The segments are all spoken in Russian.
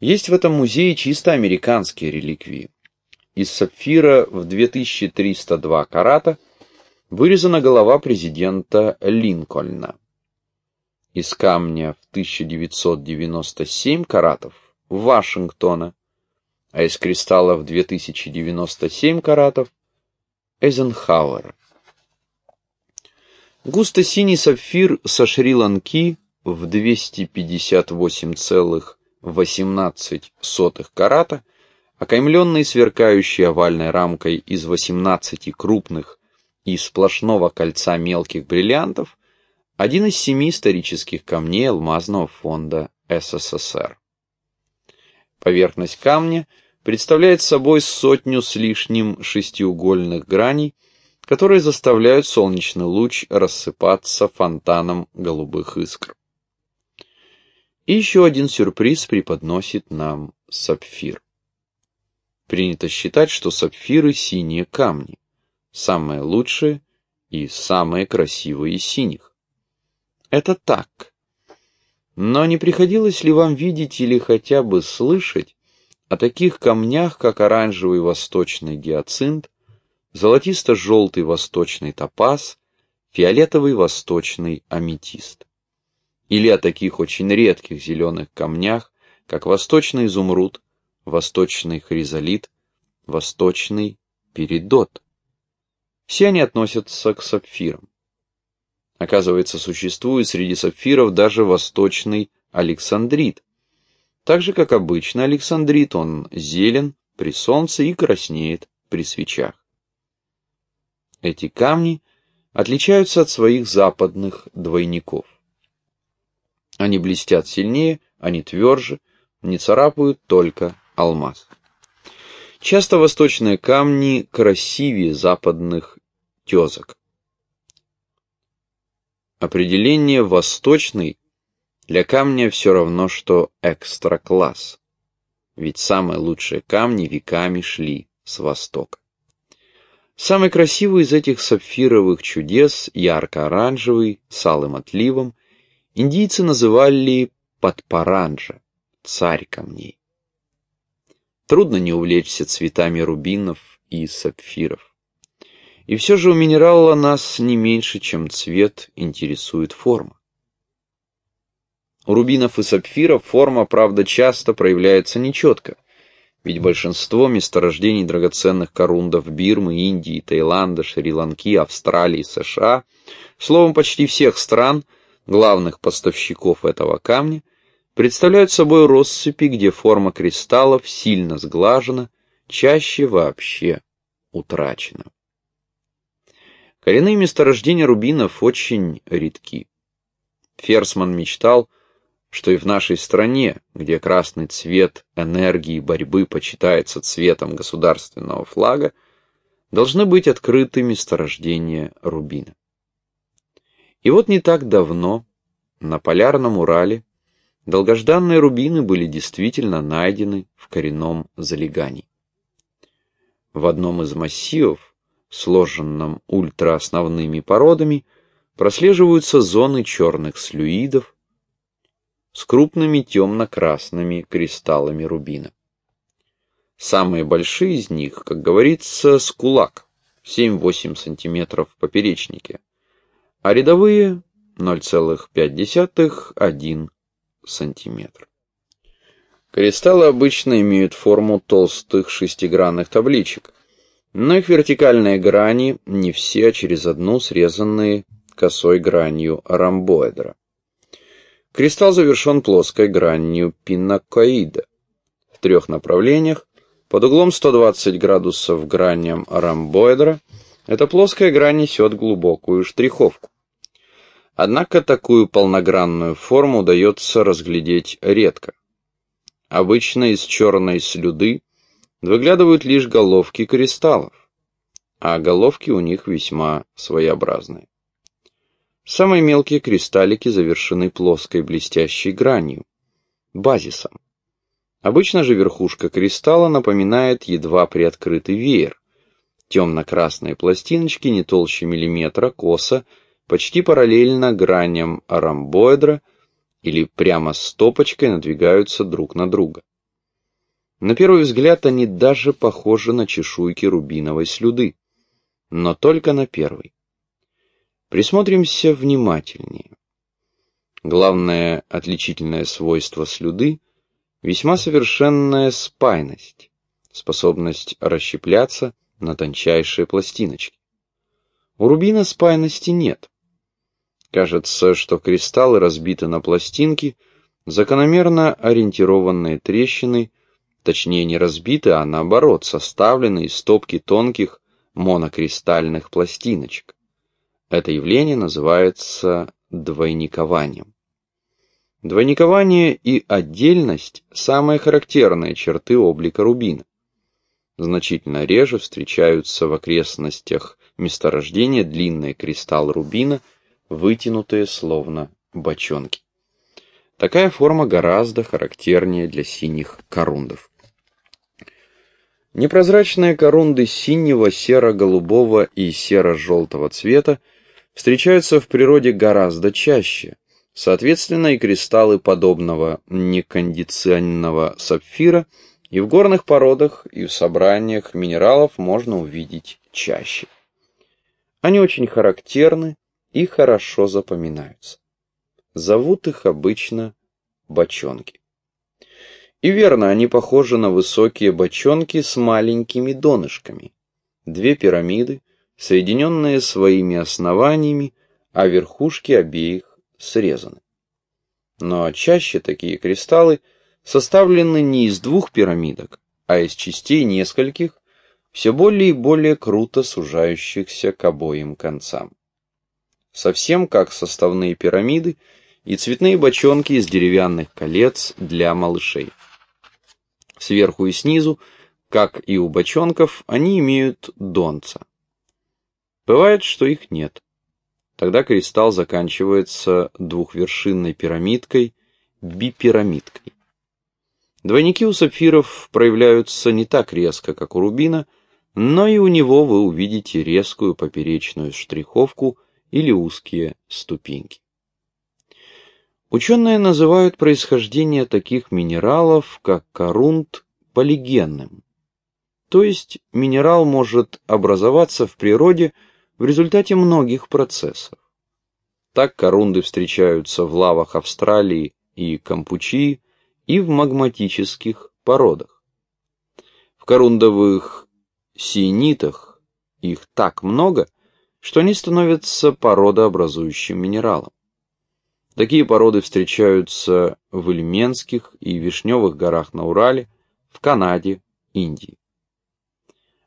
Есть в этом музее чисто американские реликвии. Из сапфира в 2302 карата вырезана голова президента Линкольна. Из камня в 1997 каратов Вашингтона, а из кристалла в 2097 каратов Эйзенхауэра. Густо-синий сапфир со Шри-Ланки в 258,18 карата, окаймленный сверкающей овальной рамкой из 18 крупных и сплошного кольца мелких бриллиантов, один из семи исторических камней алмазного фонда СССР. Поверхность камня представляет собой сотню с лишним шестиугольных граней, которые заставляют солнечный луч рассыпаться фонтаном голубых искр. И еще один сюрприз преподносит нам сапфир. Принято считать, что сапфиры – синие камни, самые лучшие и самые красивые из синих. Это так. Но не приходилось ли вам видеть или хотя бы слышать о таких камнях, как оранжевый восточный гиацинт, золотисто-желтый восточный топаз, фиолетовый восточный аметист. Или о таких очень редких зеленых камнях, как восточный изумруд, восточный хризолит, восточный перидот. Все они относятся к сапфирам. Оказывается, существует среди сапфиров даже восточный александрит. Так же, как обычно александрит, он зелен при солнце и краснеет при свечах. Эти камни отличаются от своих западных двойников. Они блестят сильнее, они тверже, не царапают только алмаз. Часто восточные камни красивее западных тезок. Определение «восточный» для камня все равно, что экстра-класс, ведь самые лучшие камни веками шли с востока. Самый красивый из этих сапфировых чудес, ярко-оранжевый, с алым отливом, индийцы называли Падпаранджа, царь камней. Трудно не увлечься цветами рубинов и сапфиров. И все же у минерала нас не меньше, чем цвет, интересует форма. У рубинов и сапфиров форма, правда, часто проявляется нечетко – ведь большинство месторождений драгоценных корундов Бирмы, Индии, Таиланда, Шри-Ланки, Австралии, США, словом, почти всех стран, главных поставщиков этого камня, представляют собой россыпи, где форма кристаллов сильно сглажена, чаще вообще утрачена. Коренные месторождения рубинов очень редки. Ферсман мечтал, что и в нашей стране, где красный цвет энергии борьбы почитается цветом государственного флага, должны быть открыты месторождения рубина. И вот не так давно на полярном Урале долгожданные рубины были действительно найдены в коренном залегании. В одном из массивов, сложенном ультраосновными породами, прослеживаются зоны черных слюидов, с крупными темно-красными кристаллами рубина. Самые большие из них, как говорится, с кулак, 7-8 см в поперечнике, а рядовые 0,5-1 см. Кристаллы обычно имеют форму толстых шестигранных табличек, но их вертикальные грани не все, а через одну срезанные косой гранью ромбоэдра. Кристалл завершен плоской гранью пинакоида в трех направлениях под углом 120 градусов граням ромбоэдра. Эта плоская грань несет глубокую штриховку. Однако такую полногранную форму удается разглядеть редко. Обычно из черной слюды выглядывают лишь головки кристаллов, а головки у них весьма своеобразные. Самые мелкие кристаллики завершены плоской блестящей гранью, базисом. Обычно же верхушка кристалла напоминает едва приоткрытый веер. Темно-красные пластиночки не толще миллиметра, косо, почти параллельно граням ромбоэдра или прямо стопочкой надвигаются друг на друга. На первый взгляд они даже похожи на чешуйки рубиновой слюды, но только на первый. Присмотримся внимательнее. Главное отличительное свойство слюды – весьма совершенная спайность, способность расщепляться на тончайшие пластиночки. У рубина спайности нет. Кажется, что кристаллы разбиты на пластинки, закономерно ориентированные трещины, точнее не разбиты, а наоборот, составлены из стопки тонких монокристальных пластиночек. Это явление называется двойникованием. Двойникование и отдельность – самые характерные черты облика рубина. Значительно реже встречаются в окрестностях месторождения длинные кристаллы рубина, вытянутые словно бочонки. Такая форма гораздо характернее для синих корундов. Непрозрачные корунды синего, серо-голубого и серо-желтого цвета встречаются в природе гораздо чаще. Соответственно, и кристаллы подобного некондиционного сапфира и в горных породах, и в собраниях минералов можно увидеть чаще. Они очень характерны и хорошо запоминаются. Зовут их обычно бочонки. И верно, они похожи на высокие бочонки с маленькими донышками. Две пирамиды, соединенные своими основаниями, а верхушки обеих срезаны. Но чаще такие кристаллы составлены не из двух пирамидок, а из частей нескольких, все более и более круто сужающихся к обоим концам. Совсем как составные пирамиды и цветные бочонки из деревянных колец для малышей. Сверху и снизу, как и у бочонков, они имеют донца. Бывает, что их нет. Тогда кристалл заканчивается двухвершинной пирамидкой, бипирамидкой. Двойники у сапфиров проявляются не так резко, как у рубина, но и у него вы увидите резкую поперечную штриховку или узкие ступеньки. Ученые называют происхождение таких минералов, как корунд, полигенным. То есть минерал может образоваться в природе в результате многих процессов. Так корунды встречаются в лавах Австралии и Кампучии и в магматических породах. В корундовых сиенитах их так много, что они становятся породообразующим минералом. Такие породы встречаются в Ильменских и Вишневых горах на Урале, в Канаде, Индии.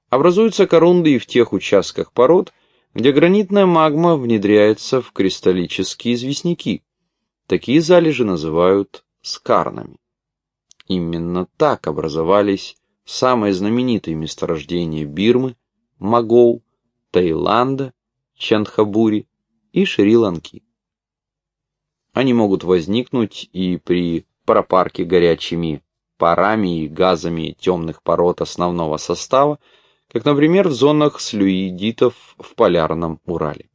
Образуются корунды и в тех участках пород, где гранитная магма внедряется в кристаллические известняки. Такие залежи называют скарнами. Именно так образовались самые знаменитые месторождения Бирмы, Магоу, Таиланда, Чандхабури и Шри-Ланки. Они могут возникнуть и при пропарке горячими парами и газами темных пород основного состава, как, например, в зонах слюидитов в полярном Урале.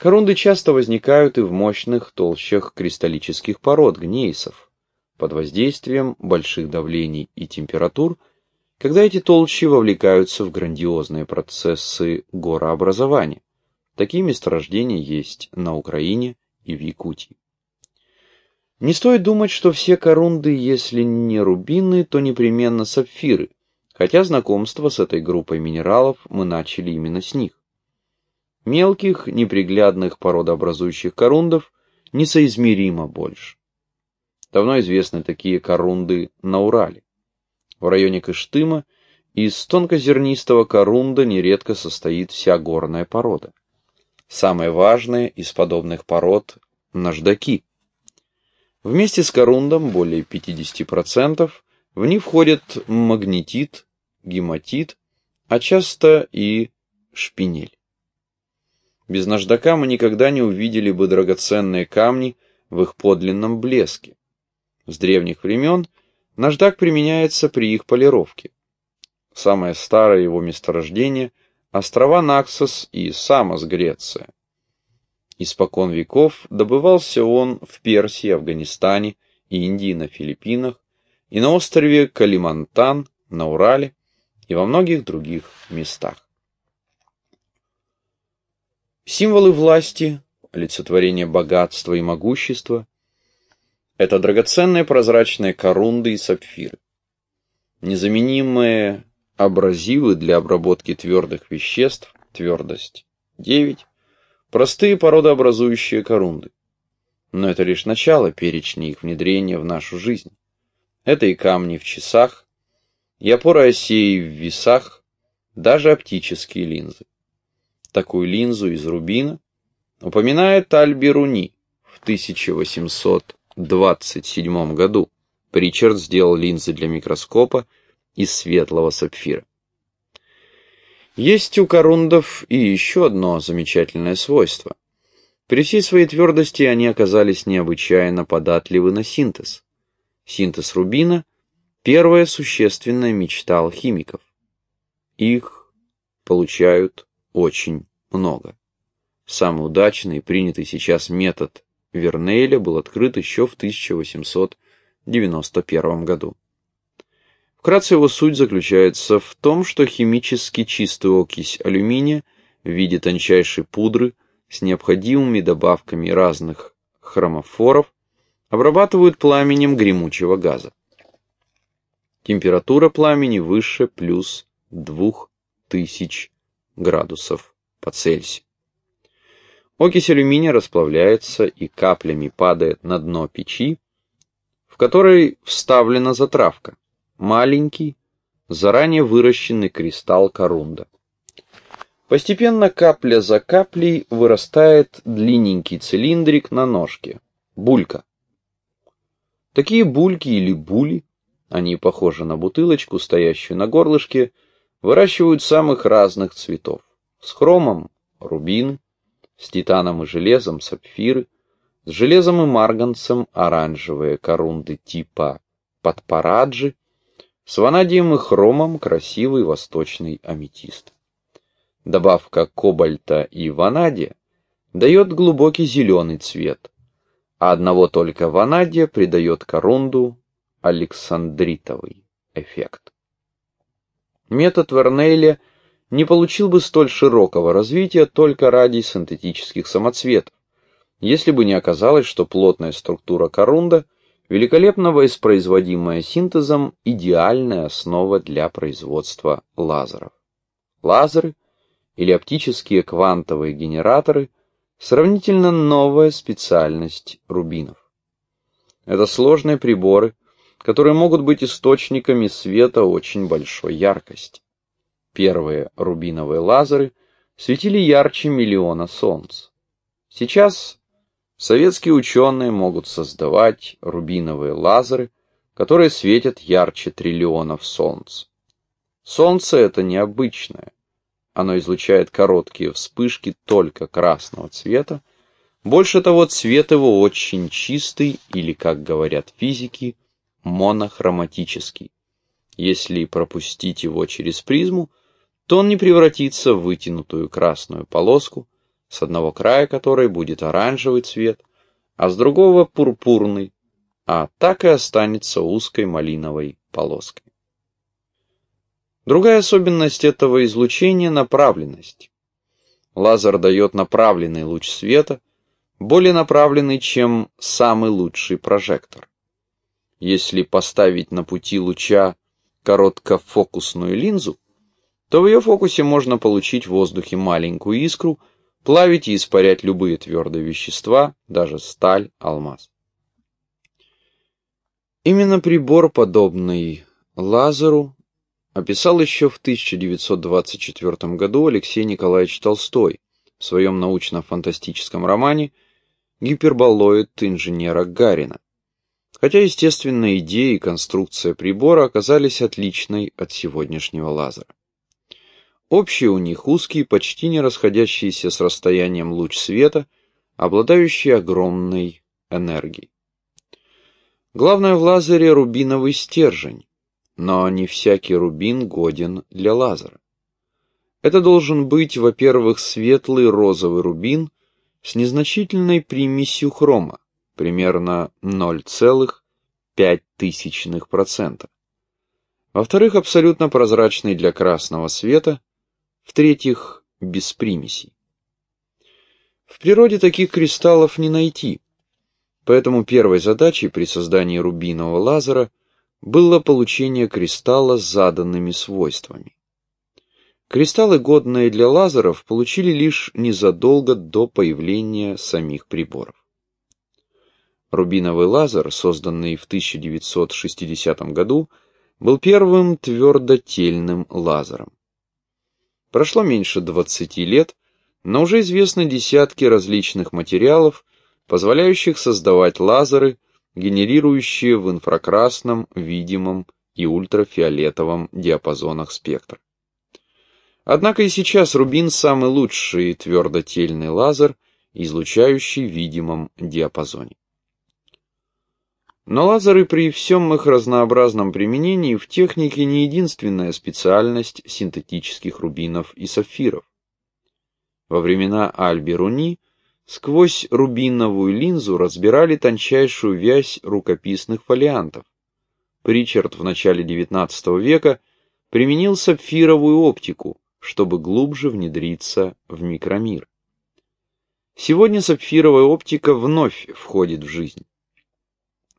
Корунды часто возникают и в мощных толщах кристаллических пород гнейсов, под воздействием больших давлений и температур, когда эти толщи вовлекаются в грандиозные процессы горообразования. Такие месторождения есть на Украине и в Якутии. Не стоит думать, что все корунды, если не рубины, то непременно сапфиры, хотя знакомство с этой группой минералов мы начали именно с них. Мелких, неприглядных породообразующих корундов несоизмеримо больше. Давно известны такие корунды на Урале. В районе Кыштыма из тонкозернистого корунда нередко состоит вся горная порода. Самое важное из подобных пород – наждаки. Вместе с корундом, более 50%, в них входят магнетит, гематит, а часто и шпинель. Без наждака мы никогда не увидели бы драгоценные камни в их подлинном блеске. С древних времен наждак применяется при их полировке. Самое старое его месторождение – острова Наксос и Самос, Греция. Испокон веков добывался он в Персии, Афганистане, Индии, на Филиппинах и на острове Калимантан, на Урале и во многих других местах. Символы власти, олицетворение богатства и могущества – это драгоценные прозрачные корунды и сапфиры, незаменимые абразивы для обработки твердых веществ, твердость 9, простые породообразующие корунды. Но это лишь начало перечня их внедрения в нашу жизнь. Это и камни в часах, и опоры осей в весах, даже оптические линзы. Такую линзу из рубина упоминает Аль-Бируни в 1827 году. Причард сделал линзы для микроскопа из светлого сапфира. Есть у корундов и еще одно замечательное свойство. При всей своей твердости они оказались необычайно податливы на синтез. Синтез рубина – первая существенная мечта алхимиков. Их получают очень много. Самый удачный и принятый сейчас метод Вернейля был открыт еще в 1891 году. Вкратце его суть заключается в том, что химически чистую окись алюминия в виде тончайшей пудры с необходимыми добавками разных хромофоров обрабатывают пламенем гремучего газа. Температура пламени выше плюс 2000 градусов по Цельсию. Окись алюминия расплавляется и каплями падает на дно печи, в которой вставлена затравка маленький, заранее выращенный кристалл корунда. Постепенно капля за каплей вырастает длинненький цилиндрик на ножке, булька. Такие бульки или були, они похожи на бутылочку, стоящую на горлышке, выращивают самых разных цветов. С хромом – рубины, с титаном и железом – сапфиры, с железом и марганцем – оранжевые корунды типа подпараджи, с ванадием и хромом красивый восточный аметист. Добавка кобальта и ванадия дает глубокий зеленый цвет, а одного только ванадия придает корунду александритовый эффект. Метод Вернейля не получил бы столь широкого развития только ради синтетических самоцветов, если бы не оказалось, что плотная структура корунда Великолепно воспроизводимая синтезом идеальная основа для производства лазеров. Лазеры или оптические квантовые генераторы – сравнительно новая специальность рубинов. Это сложные приборы, которые могут быть источниками света очень большой яркости. Первые рубиновые лазеры светили ярче миллиона солнц. Сейчас Советские ученые могут создавать рубиновые лазеры, которые светят ярче триллионов солнц. Солнце это необычное. Оно излучает короткие вспышки только красного цвета. Больше того, цвет его очень чистый или, как говорят физики, монохроматический. Если пропустить его через призму, то он не превратится в вытянутую красную полоску, с одного края которой будет оранжевый цвет, а с другого пурпурный, а так и останется узкой малиновой полоской. Другая особенность этого излучения – направленность. Лазер дает направленный луч света, более направленный, чем самый лучший прожектор. Если поставить на пути луча короткофокусную линзу, то в ее фокусе можно получить в воздухе маленькую искру – плавить и испарять любые твердые вещества, даже сталь, алмаз. Именно прибор, подобный лазеру, описал еще в 1924 году Алексей Николаевич Толстой в своем научно-фантастическом романе «Гиперболоид инженера Гарина». Хотя, естественно, идея и конструкция прибора оказались отличной от сегодняшнего лазера. Общий у них узкий, почти не расходящийся с расстоянием луч света, обладающий огромной энергией. Главное в лазере рубиновый стержень, но не всякий рубин годен для лазера. Это должен быть, во-первых, светлый розовый рубин с незначительной примесью хрома, примерно 0,5 тысячных процента. Во-вторых, абсолютно прозрачный для красного света. В-третьих, без примесей. В природе таких кристаллов не найти, поэтому первой задачей при создании рубинового лазера было получение кристалла с заданными свойствами. Кристаллы, годные для лазеров, получили лишь незадолго до появления самих приборов. Рубиновый лазер, созданный в 1960 году, был первым твердотельным лазером. Прошло меньше 20 лет, но уже известны десятки различных материалов, позволяющих создавать лазеры, генерирующие в инфракрасном, видимом и ультрафиолетовом диапазонах спектра. Однако и сейчас рубин самый лучший твердотельный лазер, излучающий в видимом диапазоне. Но лазеры при всем их разнообразном применении в технике не единственная специальность синтетических рубинов и сапфиров. Во времена Альберуни сквозь рубиновую линзу разбирали тончайшую вязь рукописных фолиантов. Причард в начале XIX века применил сапфировую оптику, чтобы глубже внедриться в микромир. Сегодня сапфировая оптика вновь входит в жизнь.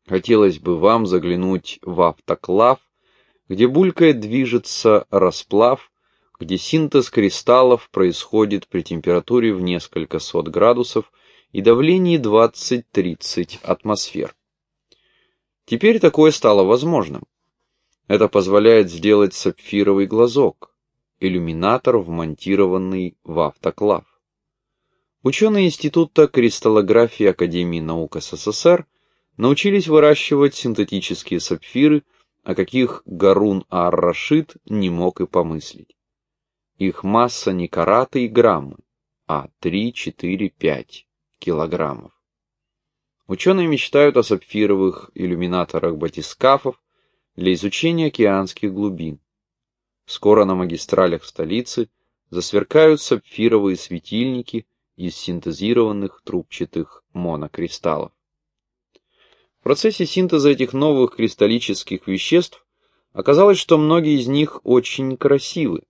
Хотелось бы вам заглянуть в автоклав, где булькает движется расплав, где синтез кристаллов происходит при температуре в несколько сот градусов и давлении 20-30 атмосфер. Теперь такое стало возможным. Это позволяет сделать сапфировый глазок, иллюминатор, вмонтированный в автоклав. Ученые Института кристаллографии Академии наук СССР научились выращивать синтетические сапфиры, о каких Гарун ар-Рашид не мог и помыслить. Их масса не караты и граммы, а 3, 4, 5 килограммов. Ученые мечтают о сапфировых иллюминаторах батискафов для изучения океанских глубин. Скоро на магистралях столицы засверкают сапфировые светильники из синтезированных трубчатых монокристаллов процессе синтеза этих новых кристаллических веществ оказалось, что многие из них очень красивы.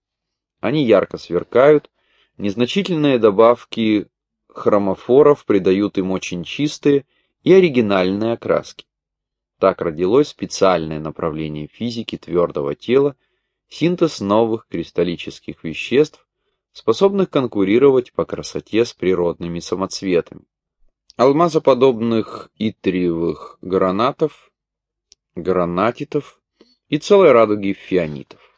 Они ярко сверкают, незначительные добавки хромофоров придают им очень чистые и оригинальные окраски. Так родилось специальное направление физики твердого тела, синтез новых кристаллических веществ, способных конкурировать по красоте с природными самоцветами алмазоподобных итриевых гранатов, гранатитов и целой радуги фианитов.